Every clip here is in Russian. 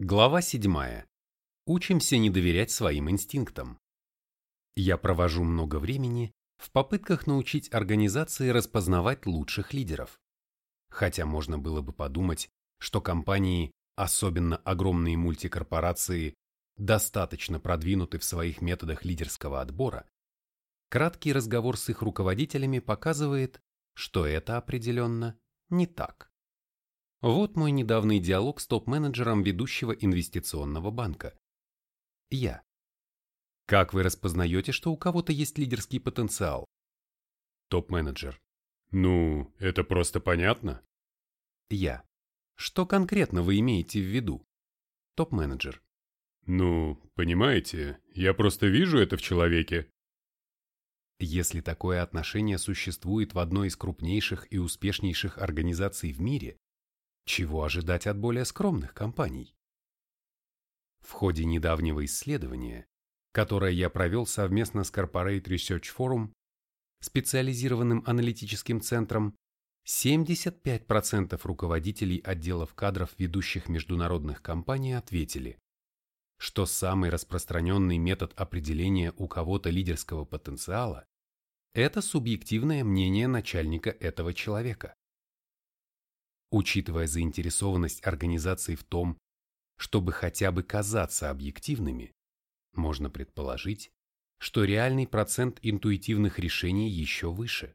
Глава 7. Учимся не доверять своим инстинктам. Я провожу много времени в попытках научить организации распознавать лучших лидеров. Хотя можно было бы подумать, что компании, особенно огромные мультикорпорации, достаточно продвинуты в своих методах лидерского отбора, краткий разговор с их руководителями показывает, что это определенно не так. Вот мой недавний диалог с топ-менеджером ведущего инвестиционного банка. Я. Как вы распознаете, что у кого-то есть лидерский потенциал? Топ-менеджер. Ну, это просто понятно. Я. Что конкретно вы имеете в виду? Топ-менеджер. Ну, понимаете, я просто вижу это в человеке. Если такое отношение существует в одной из крупнейших и успешнейших организаций в мире, чего ожидать от более скромных компаний? В ходе недавнего исследования, которое я провел совместно с Corporate Research Forum, специализированным аналитическим центром, 75% руководителей отделов кадров ведущих международных компаний ответили, что самый распространенный метод определения у кого-то лидерского потенциала – это субъективное мнение начальника этого человека. Учитывая заинтересованность организации в том, чтобы хотя бы казаться объективными, можно предположить, что реальный процент интуитивных решений еще выше.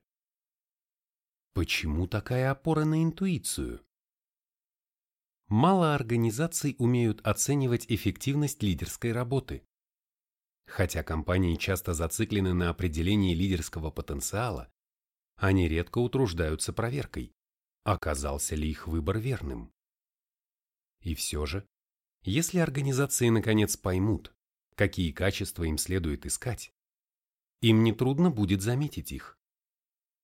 Почему такая опора на интуицию? Мало организаций умеют оценивать эффективность лидерской работы. Хотя компании часто зациклены на определении лидерского потенциала, они редко утруждаются проверкой, оказался ли их выбор верным. И все же, если организации наконец поймут, какие качества им следует искать, им нетрудно будет заметить их.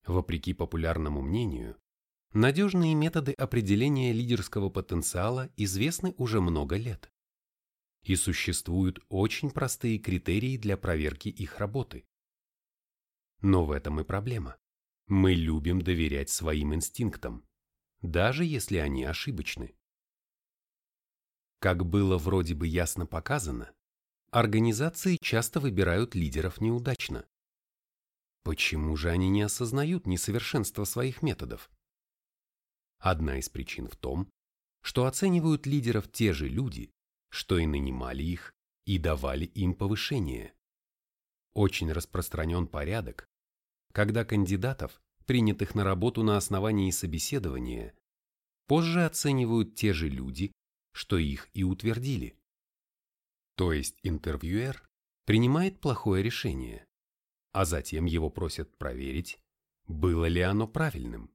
Вопреки популярному мнению, надежные методы определения лидерского потенциала известны уже много лет. И существуют очень простые критерии для проверки их работы. Но в этом и проблема. Мы любим доверять своим инстинктам даже если они ошибочны. Как было вроде бы ясно показано, организации часто выбирают лидеров неудачно. Почему же они не осознают несовершенство своих методов? Одна из причин в том, что оценивают лидеров те же люди, что и нанимали их и давали им повышение. Очень распространен порядок, когда кандидатов принятых на работу на основании собеседования, позже оценивают те же люди, что их и утвердили. То есть интервьюер принимает плохое решение, а затем его просят проверить, было ли оно правильным.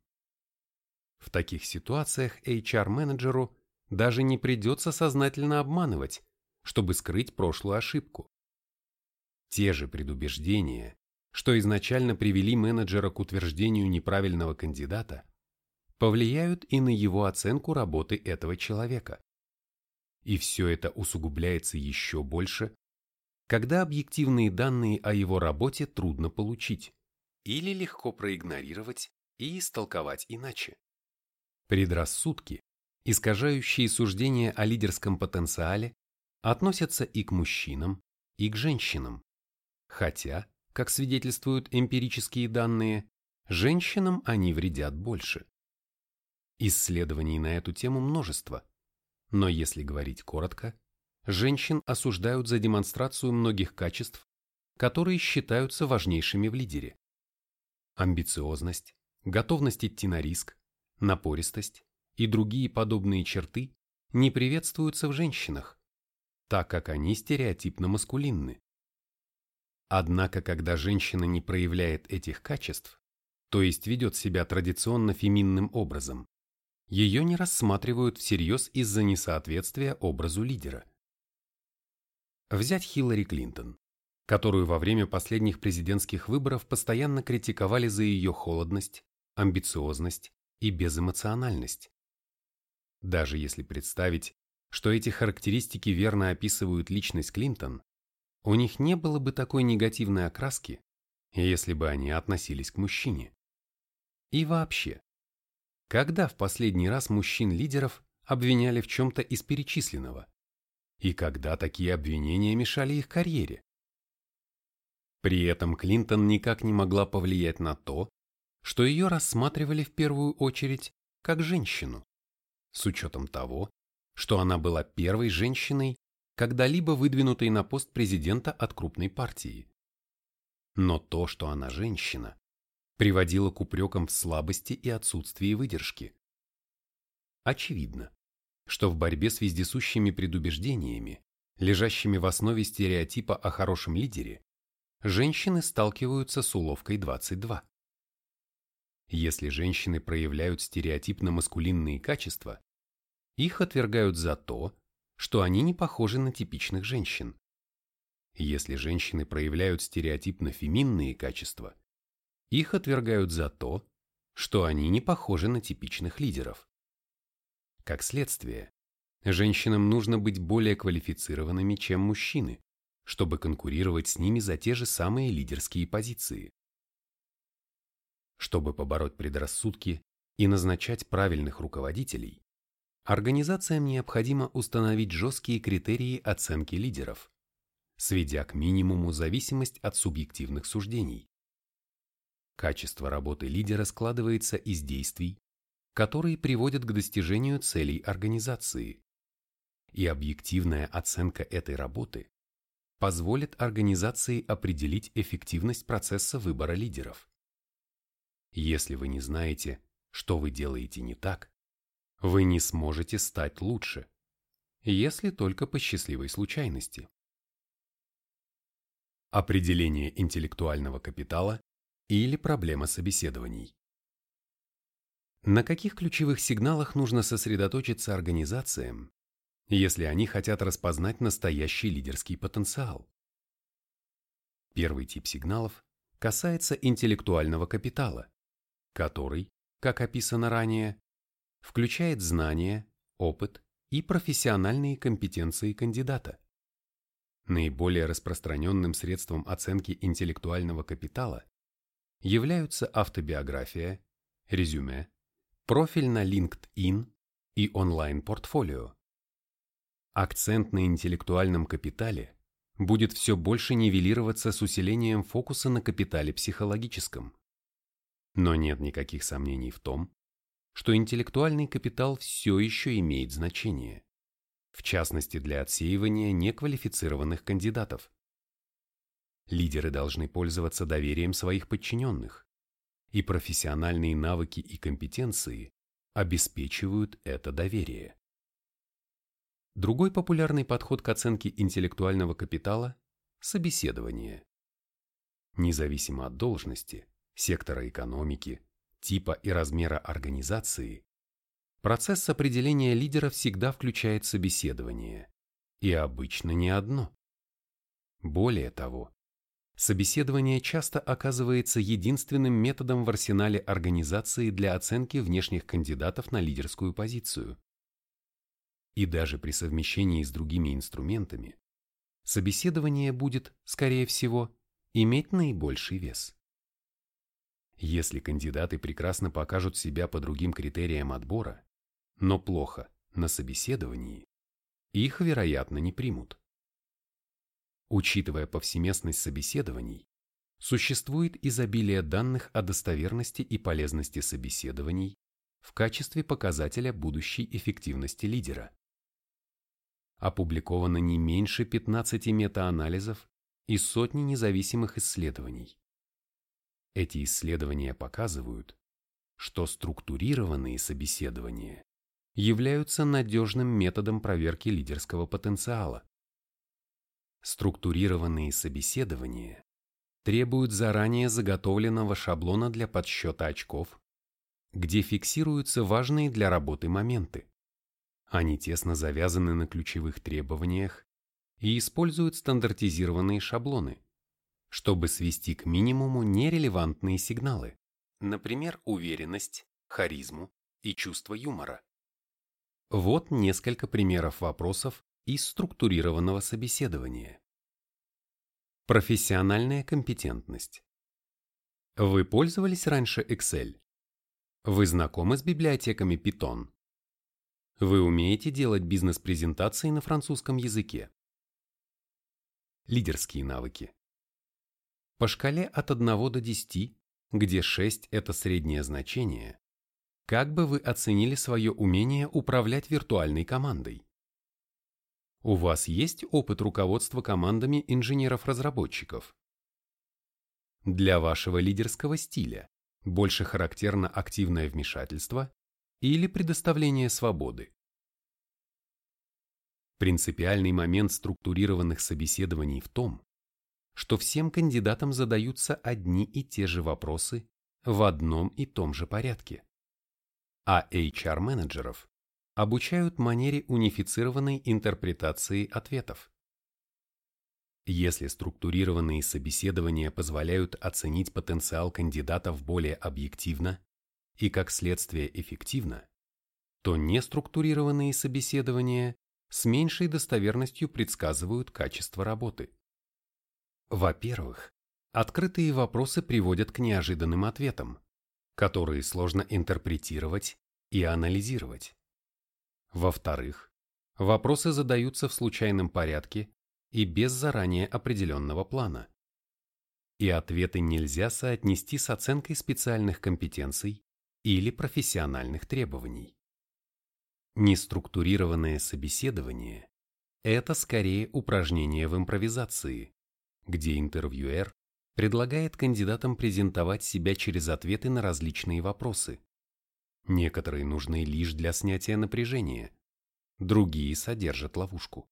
В таких ситуациях HR-менеджеру даже не придется сознательно обманывать, чтобы скрыть прошлую ошибку. Те же предубеждения, что изначально привели менеджера к утверждению неправильного кандидата, повлияют и на его оценку работы этого человека. И все это усугубляется еще больше, когда объективные данные о его работе трудно получить или легко проигнорировать и истолковать иначе. Предрассудки, искажающие суждения о лидерском потенциале, относятся и к мужчинам, и к женщинам, хотя как свидетельствуют эмпирические данные, женщинам они вредят больше. Исследований на эту тему множество, но если говорить коротко, женщин осуждают за демонстрацию многих качеств, которые считаются важнейшими в лидере. Амбициозность, готовность идти на риск, напористость и другие подобные черты не приветствуются в женщинах, так как они стереотипно маскулинны. Однако, когда женщина не проявляет этих качеств, то есть ведет себя традиционно феминным образом, ее не рассматривают всерьез из-за несоответствия образу лидера. Взять Хиллари Клинтон, которую во время последних президентских выборов постоянно критиковали за ее холодность, амбициозность и безэмоциональность. Даже если представить, что эти характеристики верно описывают личность Клинтон, у них не было бы такой негативной окраски, если бы они относились к мужчине. И вообще, когда в последний раз мужчин-лидеров обвиняли в чем-то из перечисленного? и когда такие обвинения мешали их карьере. При этом Клинтон никак не могла повлиять на то, что ее рассматривали в первую очередь как женщину, с учетом того, что она была первой женщиной, когда-либо выдвинутой на пост президента от крупной партии. Но то, что она женщина, приводило к упрекам в слабости и отсутствии выдержки. Очевидно, что в борьбе с вездесущими предубеждениями, лежащими в основе стереотипа о хорошем лидере, женщины сталкиваются с уловкой 22. Если женщины проявляют стереотипно-маскулинные качества, их отвергают за то, что они не похожи на типичных женщин. Если женщины проявляют стереотипно-феминные качества, их отвергают за то, что они не похожи на типичных лидеров. Как следствие, женщинам нужно быть более квалифицированными, чем мужчины, чтобы конкурировать с ними за те же самые лидерские позиции. Чтобы побороть предрассудки и назначать правильных руководителей, организациям необходимо установить жесткие критерии оценки лидеров, сведя к минимуму зависимость от субъективных суждений. Качество работы лидера складывается из действий, которые приводят к достижению целей организации. И объективная оценка этой работы позволит организации определить эффективность процесса выбора лидеров. Если вы не знаете, что вы делаете не так, вы не сможете стать лучше, если только по счастливой случайности. Определение интеллектуального капитала или проблема собеседований. На каких ключевых сигналах нужно сосредоточиться организациям, если они хотят распознать настоящий лидерский потенциал? Первый тип сигналов касается интеллектуального капитала, который, как описано ранее, включает знания, опыт и профессиональные компетенции кандидата. Наиболее распространенным средством оценки интеллектуального капитала являются автобиография, резюме, профиль на LinkedIn и онлайн-портфолио. Акцент на интеллектуальном капитале будет все больше нивелироваться с усилением фокуса на капитале психологическом. Но нет никаких сомнений в том, что интеллектуальный капитал все еще имеет значение, в частности для отсеивания неквалифицированных кандидатов. Лидеры должны пользоваться доверием своих подчиненных, и профессиональные навыки и компетенции обеспечивают это доверие. Другой популярный подход к оценке интеллектуального капитала – собеседование. Независимо от должности, сектора экономики, типа и размера организации, процесс определения лидера всегда включает собеседование, и обычно не одно. Более того, собеседование часто оказывается единственным методом в арсенале организации для оценки внешних кандидатов на лидерскую позицию. И даже при совмещении с другими инструментами, собеседование будет, скорее всего, иметь наибольший вес. Если кандидаты прекрасно покажут себя по другим критериям отбора, но плохо на собеседовании, их, вероятно, не примут. Учитывая повсеместность собеседований, существует изобилие данных о достоверности и полезности собеседований в качестве показателя будущей эффективности лидера. Опубликовано не меньше 15 метаанализов и сотни независимых исследований. Эти исследования показывают, что структурированные собеседования являются надежным методом проверки лидерского потенциала. Структурированные собеседования требуют заранее заготовленного шаблона для подсчета очков, где фиксируются важные для работы моменты. Они тесно завязаны на ключевых требованиях и используют стандартизированные шаблоны, чтобы свести к минимуму нерелевантные сигналы, например, уверенность, харизму и чувство юмора. Вот несколько примеров вопросов из структурированного собеседования. Профессиональная компетентность. Вы пользовались раньше Excel? Вы знакомы с библиотеками Python? Вы умеете делать бизнес-презентации на французском языке? Лидерские навыки. По шкале от 1 до 10, где 6 – это среднее значение, как бы вы оценили свое умение управлять виртуальной командой? У вас есть опыт руководства командами инженеров-разработчиков? Для вашего лидерского стиля больше характерно активное вмешательство или предоставление свободы? Принципиальный момент структурированных собеседований в том, что всем кандидатам задаются одни и те же вопросы в одном и том же порядке. А HR-менеджеров обучают манере унифицированной интерпретации ответов. Если структурированные собеседования позволяют оценить потенциал кандидатов более объективно и, как следствие, эффективно, то неструктурированные собеседования с меньшей достоверностью предсказывают качество работы. Во-первых, открытые вопросы приводят к неожиданным ответам, которые сложно интерпретировать и анализировать. Во-вторых, вопросы задаются в случайном порядке и без заранее определенного плана. И ответы нельзя соотнести с оценкой специальных компетенций или профессиональных требований. Неструктурированное собеседование – это скорее упражнение в импровизации, где интервьюер предлагает кандидатам презентовать себя через ответы на различные вопросы. Некоторые нужны лишь для снятия напряжения, другие содержат ловушку.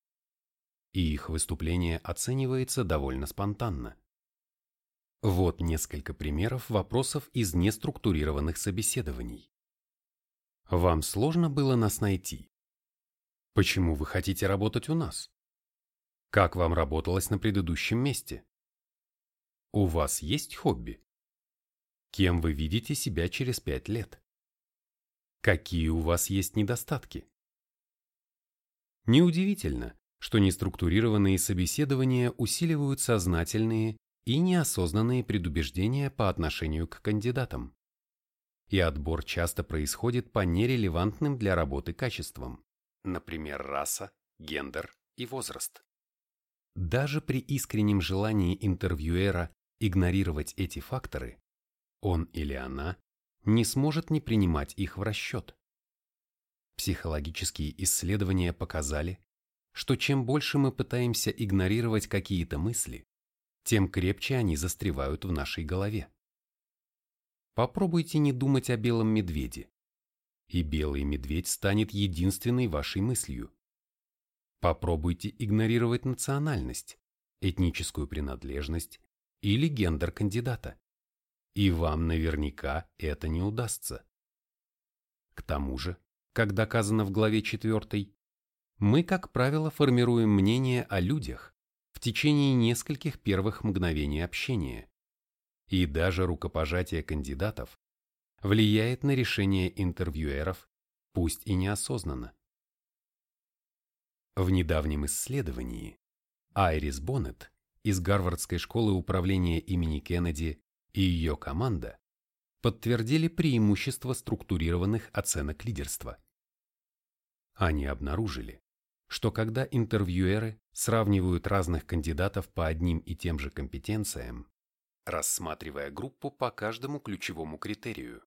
И их выступление оценивается довольно спонтанно. Вот несколько примеров вопросов из неструктурированных собеседований. Вам сложно было нас найти? Почему вы хотите работать у нас? Как вам работалось на предыдущем месте? У вас есть хобби? Кем вы видите себя через пять лет? Какие у вас есть недостатки? Неудивительно, что неструктурированные собеседования усиливают сознательные и неосознанные предубеждения по отношению к кандидатам. И отбор часто происходит по нерелевантным для работы качествам, например, раса, гендер и возраст. Даже при искреннем желании интервьюера игнорировать эти факторы, он или она не сможет не принимать их в расчет. Психологические исследования показали, что чем больше мы пытаемся игнорировать какие-то мысли, тем крепче они застревают в нашей голове. Попробуйте не думать о белом медведе, и белый медведь станет единственной вашей мыслью. Попробуйте игнорировать национальность, этническую принадлежность или гендер кандидата. И вам наверняка это не удастся. К тому же, как доказано в главе 4, мы, как правило, формируем мнение о людях в течение нескольких первых мгновений общения. И даже рукопожатие кандидатов влияет на решение интервьюеров, пусть и неосознанно. В недавнем исследовании Айрис Боннет из Гарвардской школы управления имени Кеннеди и ее команда подтвердили преимущество структурированных оценок лидерства. Они обнаружили, что когда интервьюеры сравнивают разных кандидатов по одним и тем же компетенциям, рассматривая группу по каждому ключевому критерию,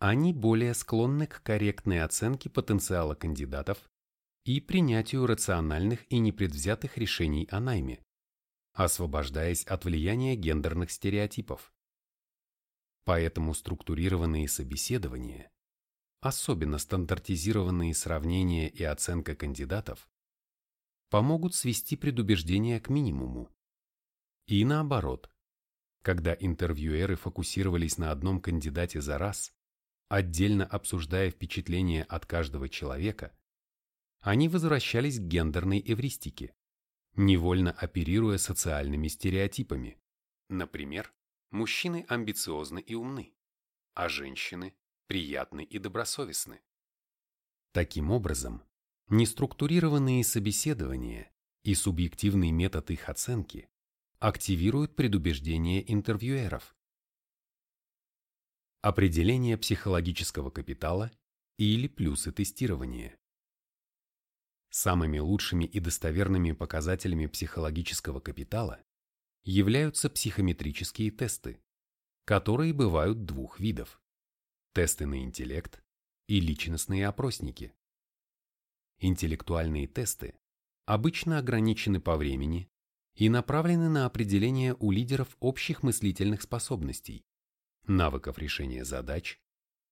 они более склонны к корректной оценке потенциала кандидатов и принятию рациональных и непредвзятых решений о найме, освобождаясь от влияния гендерных стереотипов. Поэтому структурированные собеседования, особенно стандартизированные сравнения и оценка кандидатов, помогут свести предубеждения к минимуму. И наоборот, когда интервьюеры фокусировались на одном кандидате за раз, отдельно обсуждая впечатления от каждого человека, они возвращались к гендерной эвристике, невольно оперируя социальными стереотипами. Например, мужчины амбициозны и умны, а женщины приятны и добросовестны. Таким образом, неструктурированные собеседования и субъективный метод их оценки активируют предубеждения интервьюеров. Определение психологического капитала или плюсы тестирования. Самыми лучшими и достоверными показателями психологического капитала являются психометрические тесты, которые бывают двух видов – тесты на интеллект и личностные опросники. Интеллектуальные тесты обычно ограничены по времени и направлены на определение у лидеров общих мыслительных способностей, навыков решения задач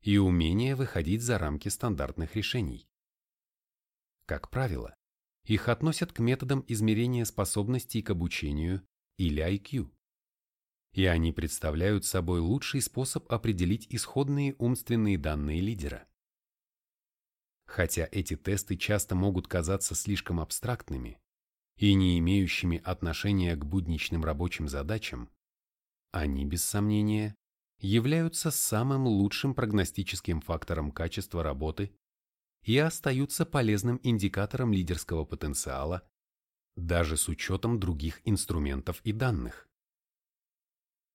и умения выходить за рамки стандартных решений. Как правило, их относят к методам измерения способностей к обучению или IQ. И они представляют собой лучший способ определить исходные умственные данные лидера. Хотя эти тесты часто могут казаться слишком абстрактными и не имеющими отношения к будничным рабочим задачам, они, без сомнения, являются самым лучшим прогностическим фактором качества работы и остаются полезным индикатором лидерского потенциала, даже с учетом других инструментов и данных.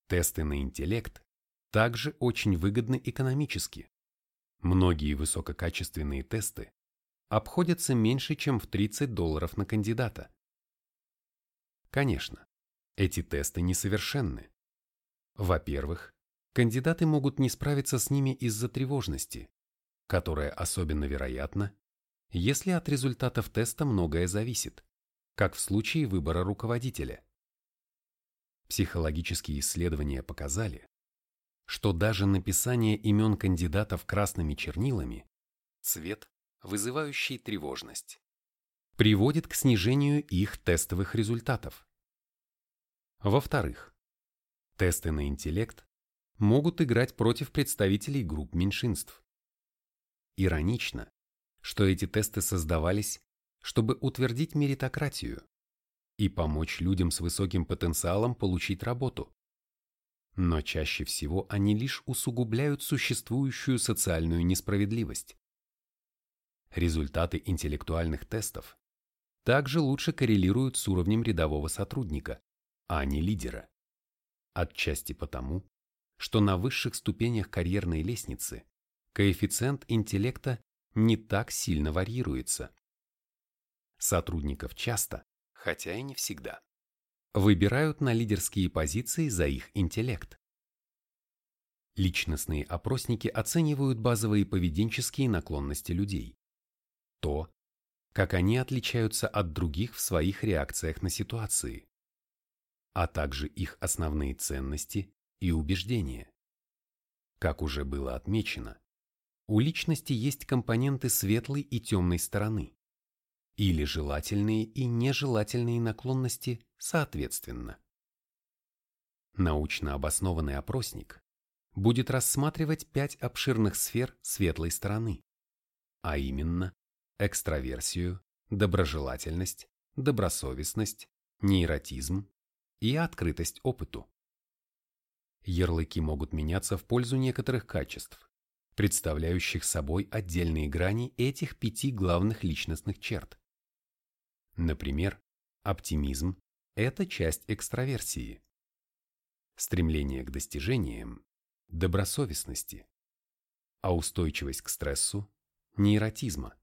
Тесты на интеллект также очень выгодны экономически. Многие высококачественные тесты обходятся меньше, чем в 30 долларов на кандидата. Конечно, эти тесты несовершенны. Во-первых, кандидаты могут не справиться с ними из-за тревожности, которая особенно вероятна, если от результатов теста многое зависит, как в случае выбора руководителя. Психологические исследования показали, что даже написание имен кандидатов красными чернилами, цвет, вызывающий тревожность, приводит к снижению их тестовых результатов. Во-вторых, тесты на интеллект могут играть против представителей групп меньшинств. Иронично, что эти тесты создавались, чтобы утвердить меритократию и помочь людям с высоким потенциалом получить работу. Но чаще всего они лишь усугубляют существующую социальную несправедливость. Результаты интеллектуальных тестов также лучше коррелируют с уровнем рядового сотрудника, а не лидера. Отчасти потому, что на высших ступенях карьерной лестницы коэффициент интеллекта не так сильно варьируется. Сотрудников часто, хотя и не всегда, выбирают на лидерские позиции за их интеллект. Личностные опросники оценивают базовые поведенческие наклонности людей. То, как они отличаются от других в своих реакциях на ситуации, а также их основные ценности и убеждения. Как уже было отмечено, у личности есть компоненты светлой и темной стороны, или желательные и нежелательные наклонности соответственно. Научно обоснованный опросник будет рассматривать пять обширных сфер светлой стороны, а именно экстраверсию, доброжелательность, добросовестность, нейротизм и открытость опыту. Ярлыки могут меняться в пользу некоторых качеств, представляющих собой отдельные грани этих пяти главных личностных черт. Например, оптимизм – это часть экстраверсии. Стремление к достижениям – добросовестности, а устойчивость к стрессу – нейротизма.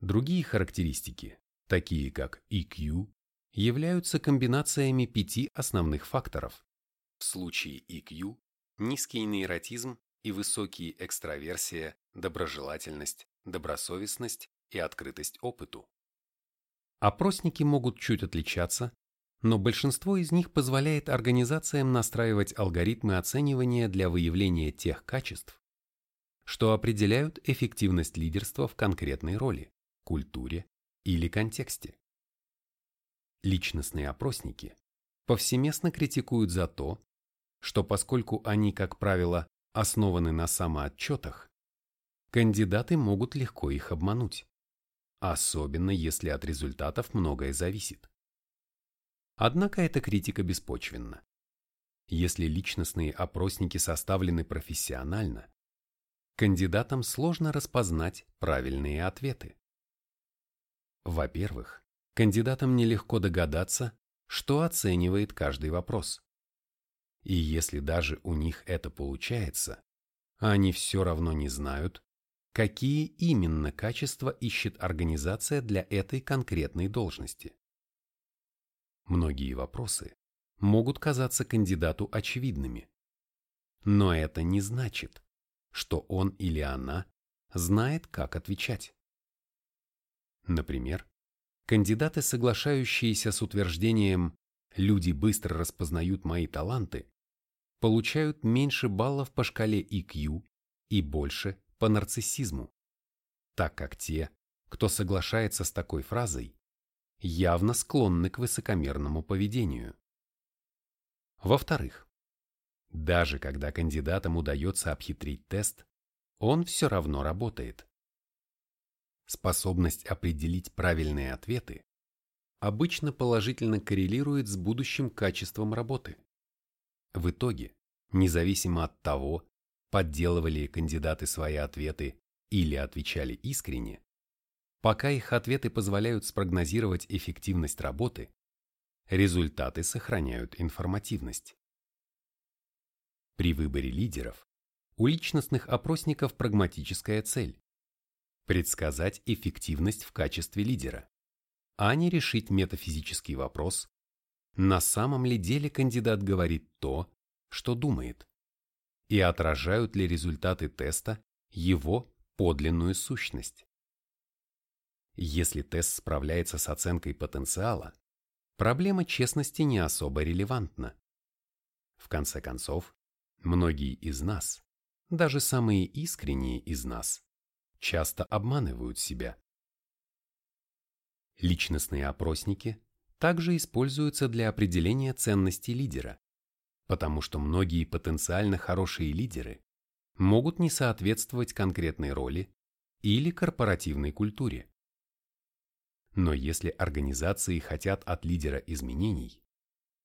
Другие характеристики, такие как EQ, являются комбинациями пяти основных факторов. В случае EQ – низкий нейротизм и высокие экстраверсия, доброжелательность, добросовестность и открытость опыту. Опросники могут чуть отличаться, но большинство из них позволяет организациям настраивать алгоритмы оценивания для выявления тех качеств, что определяют эффективность лидерства в конкретной роли, культуре или контексте. Личностные опросники повсеместно критикуют за то, что поскольку они, как правило, основаны на самоотчетах, кандидаты могут легко их обмануть, особенно если от результатов многое зависит. Однако эта критика беспочвенна. Если личностные опросники составлены профессионально, кандидатам сложно распознать правильные ответы. Во-первых, кандидатам нелегко догадаться, что оценивает каждый вопрос. И если даже у них это получается, они все равно не знают, какие именно качества ищет организация для этой конкретной должности. Многие вопросы могут казаться кандидату очевидными, но это не значит, что он или она знает, как отвечать. Например, кандидаты, соглашающиеся с утверждением «люди быстро распознают мои таланты», получают меньше баллов по шкале EQ и больше по нарциссизму, так как те, кто соглашается с такой фразой, явно склонны к высокомерному поведению. Во-вторых, даже когда кандидатам удается обхитрить тест, он все равно работает. Способность определить правильные ответы обычно положительно коррелирует с будущим качеством работы. В итоге, независимо от того, подделывали кандидаты свои ответы или отвечали искренне, пока их ответы позволяют спрогнозировать эффективность работы, результаты сохраняют информативность. При выборе лидеров у личностных опросников прагматическая цель – предсказать эффективность в качестве лидера, а не решить метафизический вопрос, на самом ли деле кандидат говорит то, что думает, и отражают ли результаты теста его подлинную сущность. Если тест справляется с оценкой потенциала, проблема честности не особо релевантна. В конце концов, многие из нас, даже самые искренние из нас, часто обманывают себя. Личностные опросники также используются для определения ценности лидера, потому что многие потенциально хорошие лидеры могут не соответствовать конкретной роли или корпоративной культуре. Но если организации хотят от лидера изменений,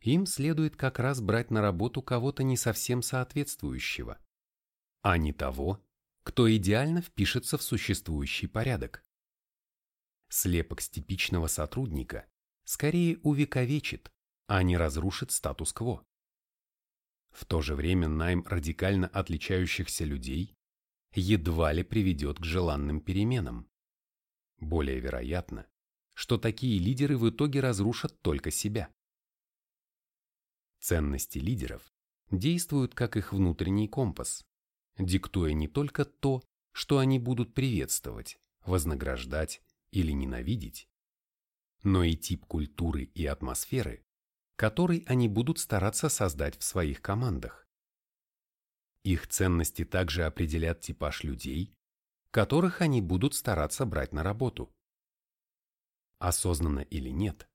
им следует как раз брать на работу кого-то не совсем соответствующего, а не того, кто идеально впишется в существующий порядок. Слепок с типичного сотрудника скорее увековечит, а не разрушит статус-кво. В то же время найм радикально отличающихся людей едва ли приведет к желанным переменам. Более вероятно, что такие лидеры в итоге разрушат только себя. Ценности лидеров действуют как их внутренний компас, диктуя не только то, что они будут приветствовать, вознаграждать или ненавидеть, но и тип культуры и атмосферы, который они будут стараться создать в своих командах. Их ценности также определят типаж людей, которых они будут стараться брать на работу. Осознанно или нет,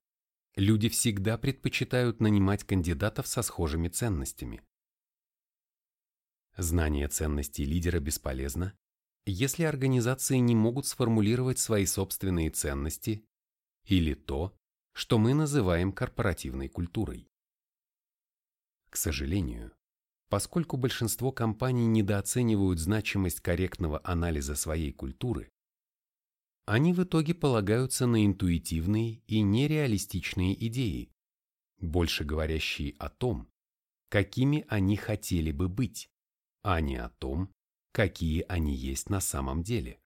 люди всегда предпочитают нанимать кандидатов со схожими ценностями. Знание ценностей лидера бесполезно, если организации не могут сформулировать свои собственные ценности или то, что мы называем корпоративной культурой. К сожалению, поскольку большинство компаний недооценивают значимость корректного анализа своей культуры, они в итоге полагаются на интуитивные и нереалистичные идеи, больше говорящие о том, какими они хотели бы быть, а не о том, какие они есть на самом деле.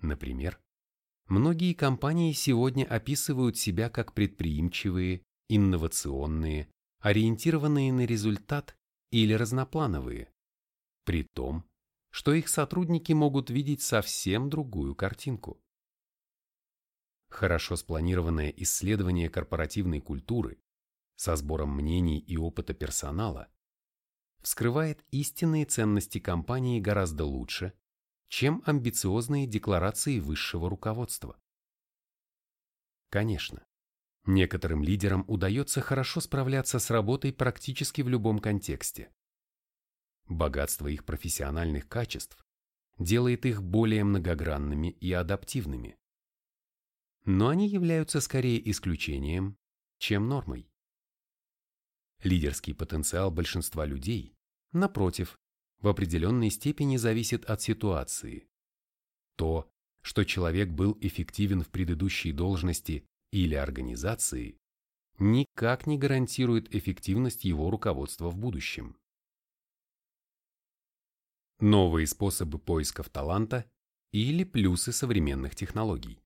Например, многие компании сегодня описывают себя как предприимчивые, инновационные, ориентированные на результат или разноплановые, при том, что их сотрудники могут видеть совсем другую картинку. Хорошо спланированное исследование корпоративной культуры со сбором мнений и опыта персонала вскрывает истинные ценности компании гораздо лучше, чем амбициозные декларации высшего руководства. Конечно, некоторым лидерам удается хорошо справляться с работой практически в любом контексте. Богатство их профессиональных качеств делает их более многогранными и адаптивными. Но они являются скорее исключением, чем нормой. Лидерский потенциал большинства людей, напротив, в определенной степени зависит от ситуации. То, что человек был эффективен в предыдущей должности или организации, никак не гарантирует эффективность его руководства в будущем. новые способы поисков таланта или плюсы современных технологий.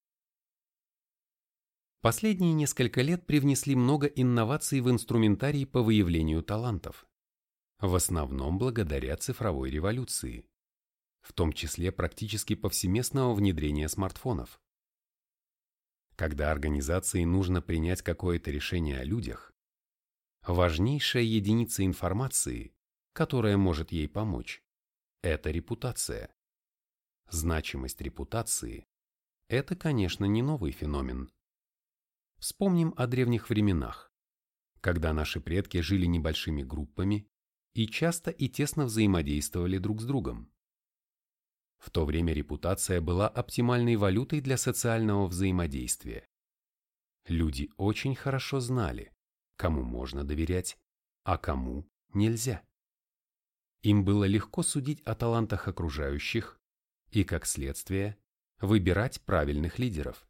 Последние несколько лет привнесли много инноваций в инструментарий по выявлению талантов, в основном благодаря цифровой революции, в том числе практически повсеместного внедрения смартфонов. Когда организации нужно принять какое-то решение о людях, важнейшая единица информации, которая может ей помочь, это репутация. Значимость репутации – это, конечно, не новый феномен. Вспомним о древних временах, когда наши предки жили небольшими группами и часто и тесно взаимодействовали друг с другом. В то время репутация была оптимальной валютой для социального взаимодействия. Люди очень хорошо знали, кому можно доверять, а кому нельзя. Им было легко судить о талантах окружающих и, как следствие, выбирать правильных лидеров.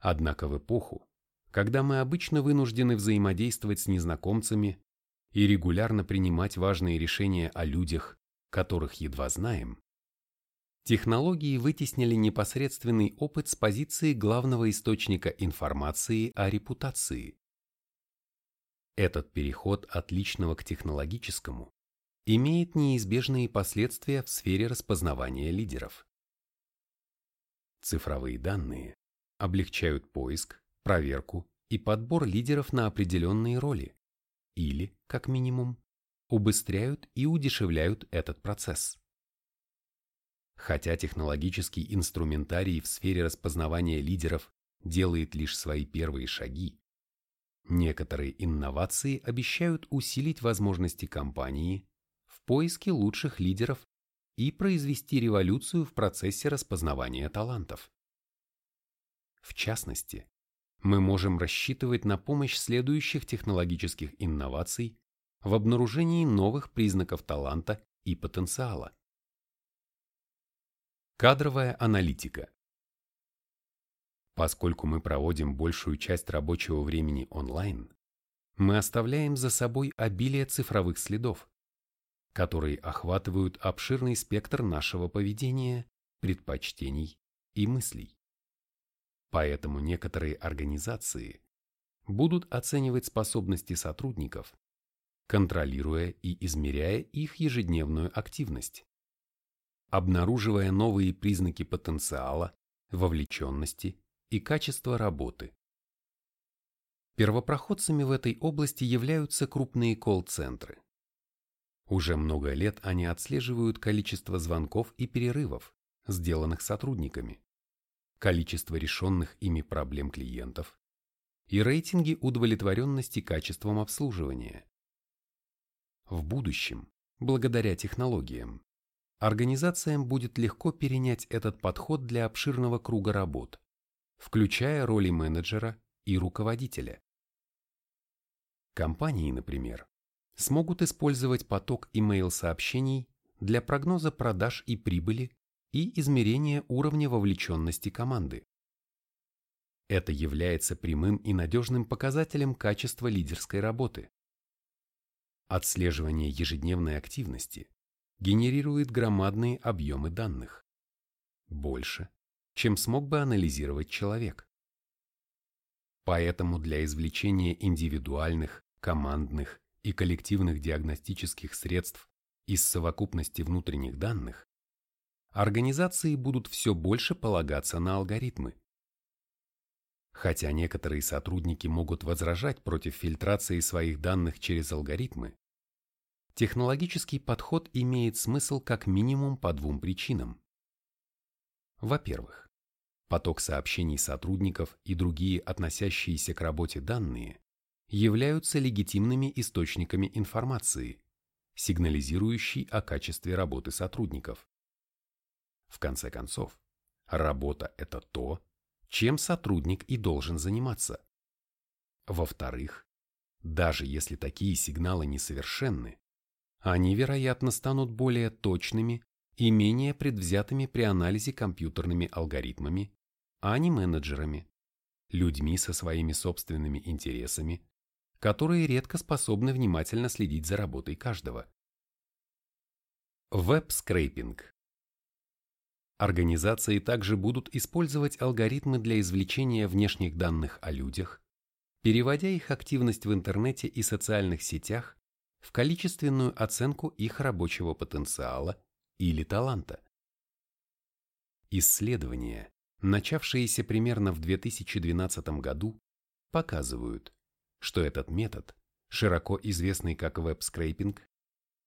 Однако в эпоху, когда мы обычно вынуждены взаимодействовать с незнакомцами и регулярно принимать важные решения о людях, которых едва знаем, технологии вытеснили непосредственный опыт с позиции главного источника информации о репутации. Этот переход от личного к технологическому имеет неизбежные последствия в сфере распознавания лидеров. Цифровые данные облегчают поиск, проверку и подбор лидеров на определенные роли или, как минимум, убыстряют и удешевляют этот процесс. Хотя технологический инструментарий в сфере распознавания лидеров делает лишь свои первые шаги, Некоторые инновации обещают усилить возможности компании в поиске лучших лидеров и произвести революцию в процессе распознавания талантов. В частности, мы можем рассчитывать на помощь следующих технологических инноваций в обнаружении новых признаков таланта и потенциала. Кадровая аналитика Поскольку мы проводим большую часть рабочего времени онлайн, мы оставляем за собой обилие цифровых следов, которые охватывают обширный спектр нашего поведения, предпочтений и мыслей. Поэтому некоторые организации будут оценивать способности сотрудников, контролируя и измеряя их ежедневную активность, обнаруживая новые признаки потенциала, вовлеченности и качество работы. Первопроходцами в этой области являются крупные колл-центры. Уже много лет они отслеживают количество звонков и перерывов, сделанных сотрудниками, количество решенных ими проблем клиентов и рейтинги удовлетворенности качеством обслуживания. В будущем, благодаря технологиям, организациям будет легко перенять этот подход для обширного круга работ, включая роли менеджера и руководителя. Компании, например, смогут использовать поток email-сообщений для прогноза продаж и прибыли и измерения уровня вовлеченности команды. Это является прямым и надежным показателем качества лидерской работы. Отслеживание ежедневной активности генерирует громадные объемы данных. Больше, чем смог бы анализировать человек. Поэтому для извлечения индивидуальных, командных и коллективных диагностических средств из совокупности внутренних данных организации будут все больше полагаться на алгоритмы. Хотя некоторые сотрудники могут возражать против фильтрации своих данных через алгоритмы, технологический подход имеет смысл как минимум по двум причинам. Во-первых, Поток сообщений сотрудников и другие относящиеся к работе данные являются легитимными источниками информации, сигнализирующей о качестве работы сотрудников. В конце концов, работа – это то, чем сотрудник и должен заниматься. Во-вторых, даже если такие сигналы несовершенны, они, вероятно, станут более точными и менее предвзятыми при анализе компьютерными алгоритмами а не менеджерами, людьми со своими собственными интересами, которые редко способны внимательно следить за работой каждого. Веб-скрейпинг. Организации также будут использовать алгоритмы для извлечения внешних данных о людях, переводя их активность в интернете и социальных сетях в количественную оценку их рабочего потенциала или таланта. Исследования, начавшиеся примерно в 2012 году, показывают, что этот метод, широко известный как веб-скрейпинг,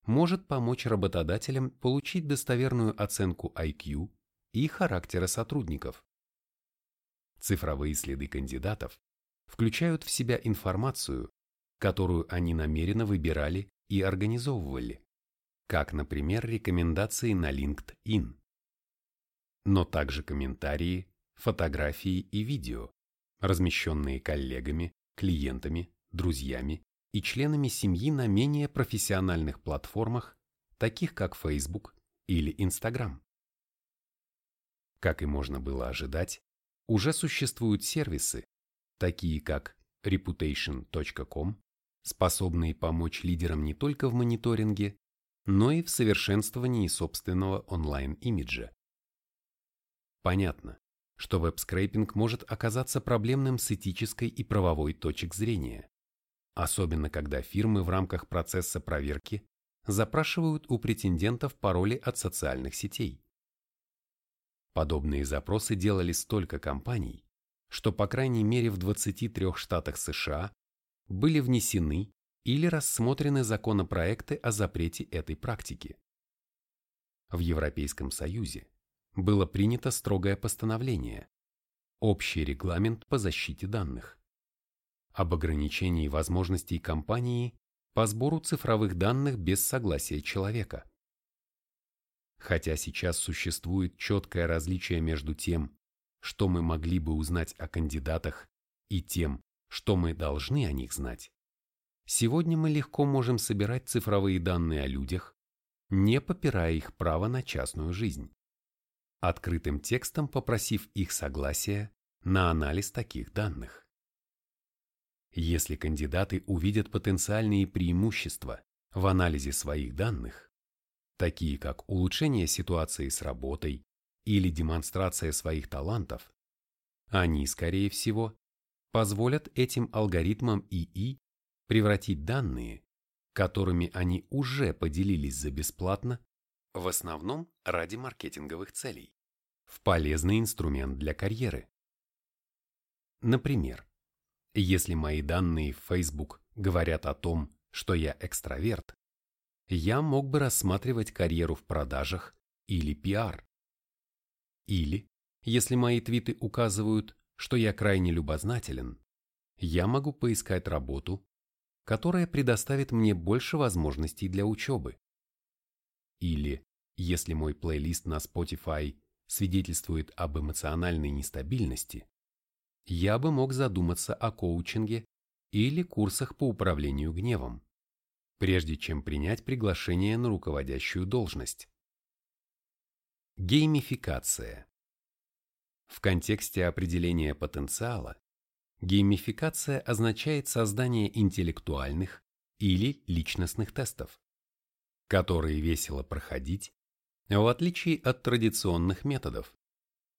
может помочь работодателям получить достоверную оценку IQ и характера сотрудников. Цифровые следы кандидатов включают в себя информацию, которую они намеренно выбирали и организовывали, как, например, рекомендации на LinkedIn. Но также комментарии, фотографии и видео, размещенные коллегами, клиентами, друзьями и членами семьи на менее профессиональных платформах, таких как Facebook или Instagram. Как и можно было ожидать, уже существуют сервисы, такие как reputation.com, способные помочь лидерам не только в мониторинге, но и в совершенствовании собственного онлайн-имиджа. Понятно, что веб-скрейпинг может оказаться проблемным с этической и правовой точек зрения, особенно когда фирмы в рамках процесса проверки запрашивают у претендентов пароли от социальных сетей. Подобные запросы делали столько компаний, что по крайней мере в 23 штатах США были внесены или рассмотрены законопроекты о запрете этой практики. В Европейском Союзе было принято строгое постановление «Общий регламент по защите данных» об ограничении возможностей компании по сбору цифровых данных без согласия человека. Хотя сейчас существует четкое различие между тем, что мы могли бы узнать о кандидатах, и тем, что мы должны о них знать, сегодня мы легко можем собирать цифровые данные о людях, не попирая их право на частную жизнь, открытым текстом попросив их согласия на анализ таких данных. Если кандидаты увидят потенциальные преимущества в анализе своих данных, такие как улучшение ситуации с работой или демонстрация своих талантов, они, скорее всего, позволят этим алгоритмам ИИ превратить данные, которыми они уже поделились за бесплатно, в основном ради маркетинговых целей, в полезный инструмент для карьеры. Например, если мои данные в Facebook говорят о том, что я экстраверт, я мог бы рассматривать карьеру в продажах или пиар. Или, если мои твиты указывают, что я крайне любознателен, я могу поискать работу, которая предоставит мне больше возможностей для учебы. Или, если мой плейлист на Spotify свидетельствует об эмоциональной нестабильности, я бы мог задуматься о коучинге или курсах по управлению гневом прежде чем принять приглашение на руководящую должность. Геймификация. В контексте определения потенциала геймификация означает создание интеллектуальных или личностных тестов, которые весело проходить, в отличие от традиционных методов,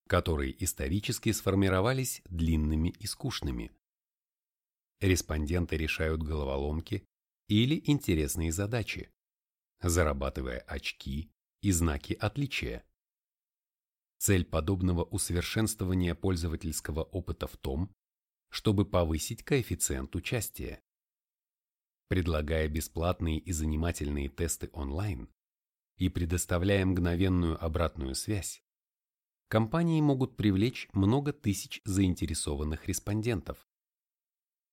которые исторически сформировались длинными и скучными. Респонденты решают головоломки или интересные задачи, зарабатывая очки и знаки отличия. Цель подобного усовершенствования пользовательского опыта в том, чтобы повысить коэффициент участия. Предлагая бесплатные и занимательные тесты онлайн и предоставляя мгновенную обратную связь, компании могут привлечь много тысяч заинтересованных респондентов.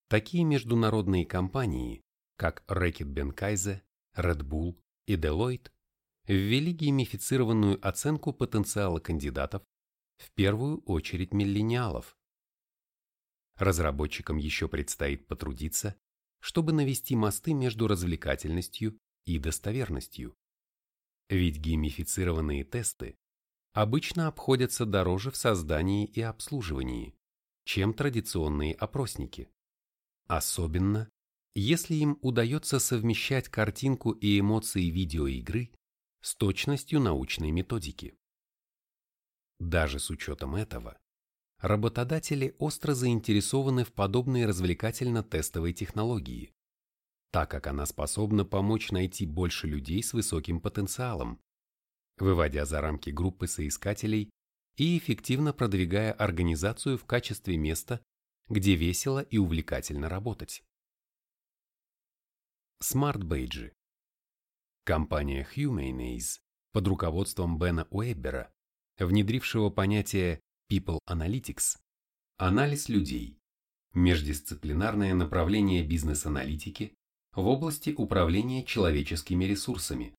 Такие международные компании, как Рэкет Бенкайзе, Red Bull и Deloitte, ввели геймифицированную оценку потенциала кандидатов, в первую очередь миллениалов. Разработчикам еще предстоит потрудиться, чтобы навести мосты между развлекательностью и достоверностью. Ведь геймифицированные тесты обычно обходятся дороже в создании и обслуживании, чем традиционные опросники. Особенно, если им удается совмещать картинку и эмоции видеоигры с точностью научной методики. Даже с учетом этого, работодатели остро заинтересованы в подобной развлекательно-тестовой технологии, так как она способна помочь найти больше людей с высоким потенциалом, выводя за рамки группы соискателей и эффективно продвигая организацию в качестве места, где весело и увлекательно работать. Смарт-бейджи Компания Humanyze под руководством Бена Уэйбера, внедрившего понятие People Analytics, анализ людей, междисциплинарное направление бизнес-аналитики в области управления человеческими ресурсами.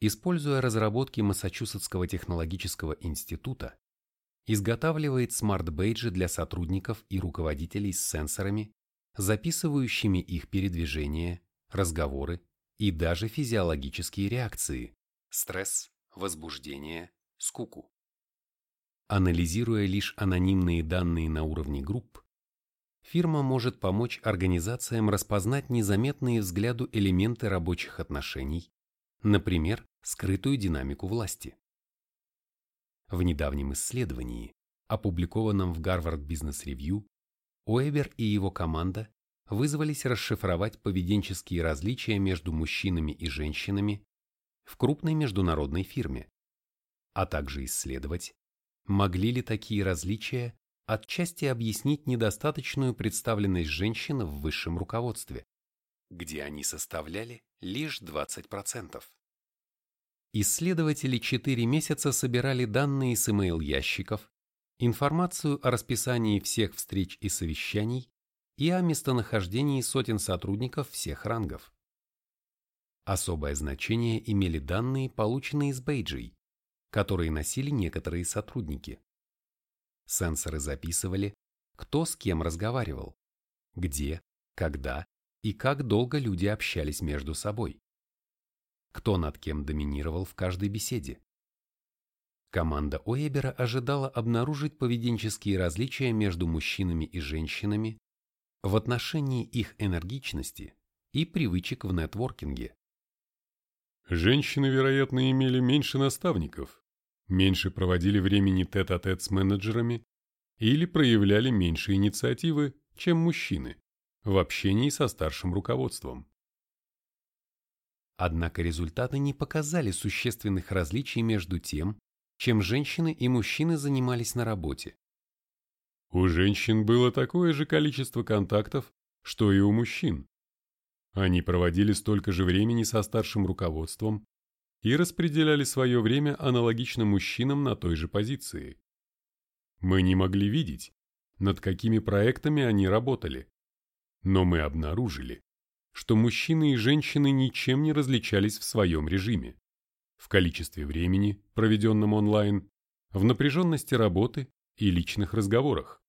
Используя разработки Массачусетского технологического института, изготавливает смарт-бейджи для сотрудников и руководителей с сенсорами, записывающими их передвижение, разговоры и даже физиологические реакции – стресс, возбуждение, скуку. Анализируя лишь анонимные данные на уровне групп, фирма может помочь организациям распознать незаметные взгляду элементы рабочих отношений, например, скрытую динамику власти. В недавнем исследовании, опубликованном в Harvard Business Review, Уэбер и его команда вызвались расшифровать поведенческие различия между мужчинами и женщинами в крупной международной фирме, а также исследовать, могли ли такие различия отчасти объяснить недостаточную представленность женщин в высшем руководстве, где они составляли лишь 20%. Исследователи 4 месяца собирали данные с email-ящиков, информацию о расписании всех встреч и совещаний и о местонахождении сотен сотрудников всех рангов. Особое значение имели данные, полученные из бейджей, которые носили некоторые сотрудники. Сенсоры записывали, кто с кем разговаривал, где, когда и как долго люди общались между собой, кто над кем доминировал в каждой беседе. Команда Уэбера ожидала обнаружить поведенческие различия между мужчинами и женщинами в отношении их энергичности и привычек в нетворкинге. Женщины, вероятно, имели меньше наставников, меньше проводили времени тет-а-тет -тет с менеджерами или проявляли меньше инициативы, чем мужчины, в общении со старшим руководством. Однако результаты не показали существенных различий между тем, чем женщины и мужчины занимались на работе. У женщин было такое же количество контактов, что и у мужчин. Они проводили столько же времени со старшим руководством и распределяли свое время аналогично мужчинам на той же позиции. Мы не могли видеть, над какими проектами они работали, но мы обнаружили, что мужчины и женщины ничем не различались в своем режиме, в количестве времени, проведенном онлайн, в напряженности работы и личных разговорах.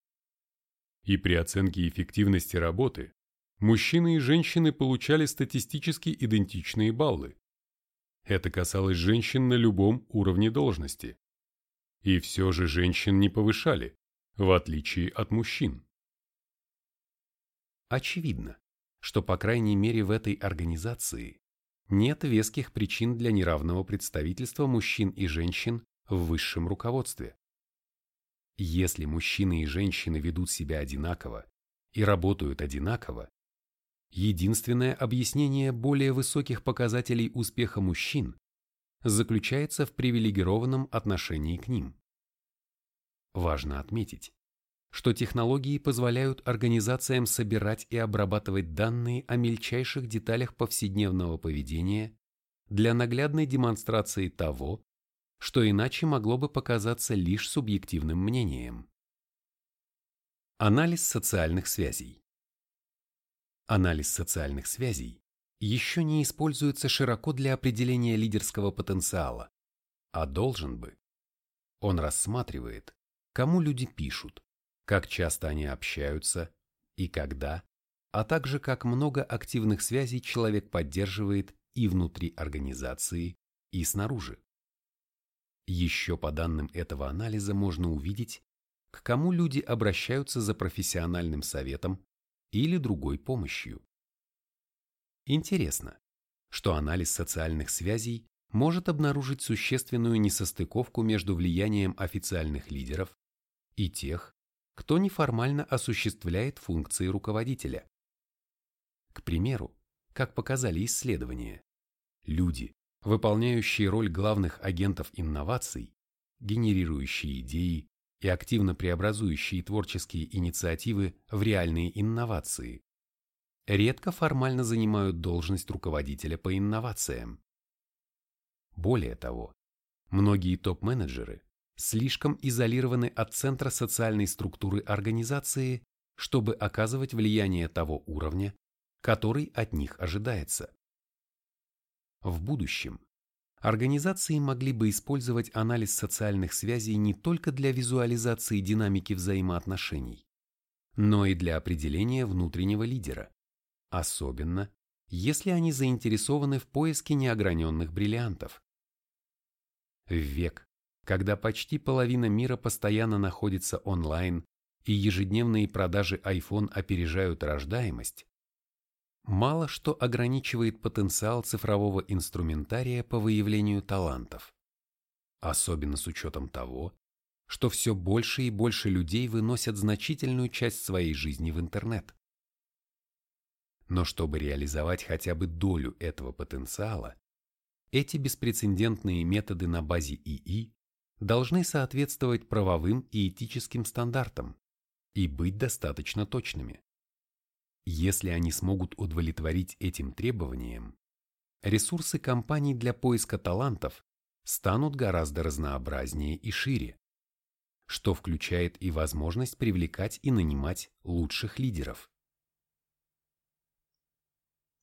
И при оценке эффективности работы мужчины и женщины получали статистически идентичные баллы. Это касалось женщин на любом уровне должности. И все же женщин не повышали, в отличие от мужчин. Очевидно, что по крайней мере в этой организации нет веских причин для неравного представительства мужчин и женщин в высшем руководстве. Если мужчины и женщины ведут себя одинаково и работают одинаково, единственное объяснение более высоких показателей успеха мужчин заключается в привилегированном отношении к ним. Важно отметить, что технологии позволяют организациям собирать и обрабатывать данные о мельчайших деталях повседневного поведения для наглядной демонстрации того, что иначе могло бы показаться лишь субъективным мнением. Анализ социальных связей Анализ социальных связей еще не используется широко для определения лидерского потенциала, а должен бы. Он рассматривает, кому люди пишут, как часто они общаются и когда, а также как много активных связей человек поддерживает и внутри организации, и снаружи. Еще по данным этого анализа можно увидеть, к кому люди обращаются за профессиональным советом или другой помощью. Интересно, что анализ социальных связей может обнаружить существенную несостыковку между влиянием официальных лидеров и тех, кто неформально осуществляет функции руководителя. К примеру, как показали исследования, люди, выполняющие роль главных агентов инноваций, генерирующие идеи и активно преобразующие творческие инициативы в реальные инновации, редко формально занимают должность руководителя по инновациям. Более того, многие топ-менеджеры слишком изолированы от центра социальной структуры организации, чтобы оказывать влияние того уровня, который от них ожидается. В будущем организации могли бы использовать анализ социальных связей не только для визуализации динамики взаимоотношений, но и для определения внутреннего лидера, особенно если они заинтересованы в поиске неограненных бриллиантов. В век, когда почти половина мира постоянно находится онлайн и ежедневные продажи iPhone опережают рождаемость, мало что ограничивает потенциал цифрового инструментария по выявлению талантов. Особенно с учетом того, что все больше и больше людей выносят значительную часть своей жизни в интернет. Но чтобы реализовать хотя бы долю этого потенциала, эти беспрецедентные методы на базе ИИ должны соответствовать правовым и этическим стандартам и быть достаточно точными. Если они смогут удовлетворить этим требованиям, ресурсы компаний для поиска талантов станут гораздо разнообразнее и шире, что включает и возможность привлекать и нанимать лучших лидеров.